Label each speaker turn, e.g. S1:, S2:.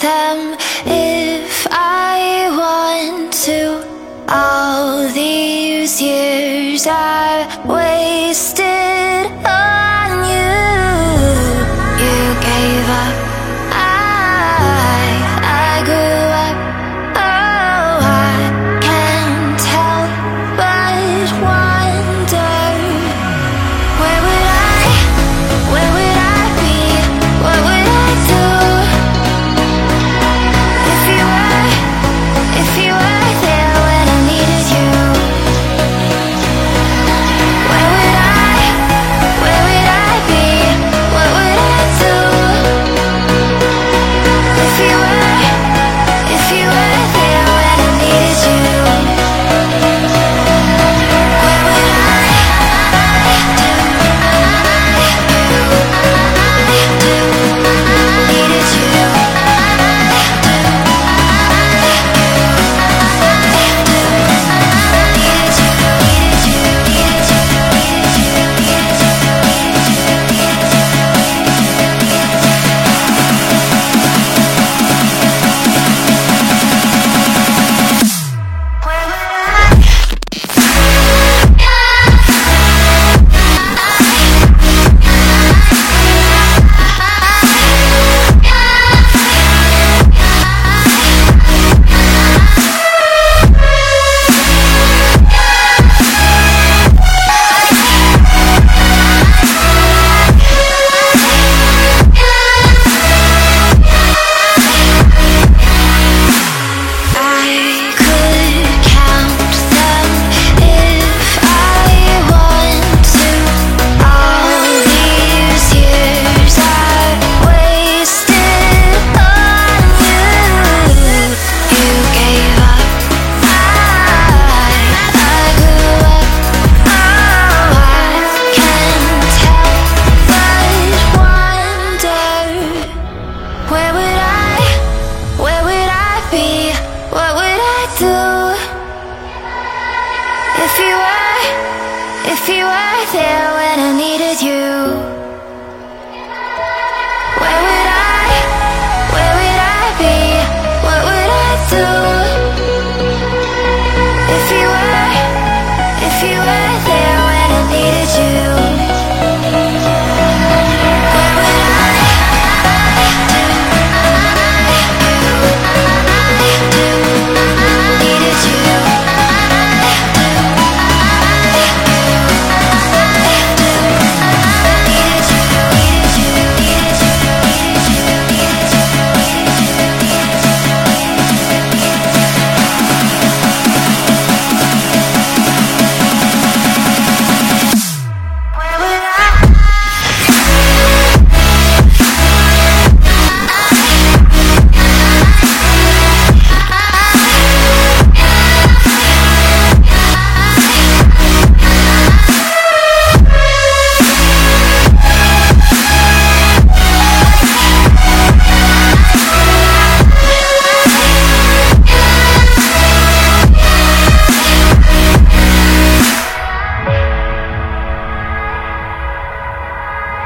S1: them if I want to. All these years I do if you were, if you were there when I needed you?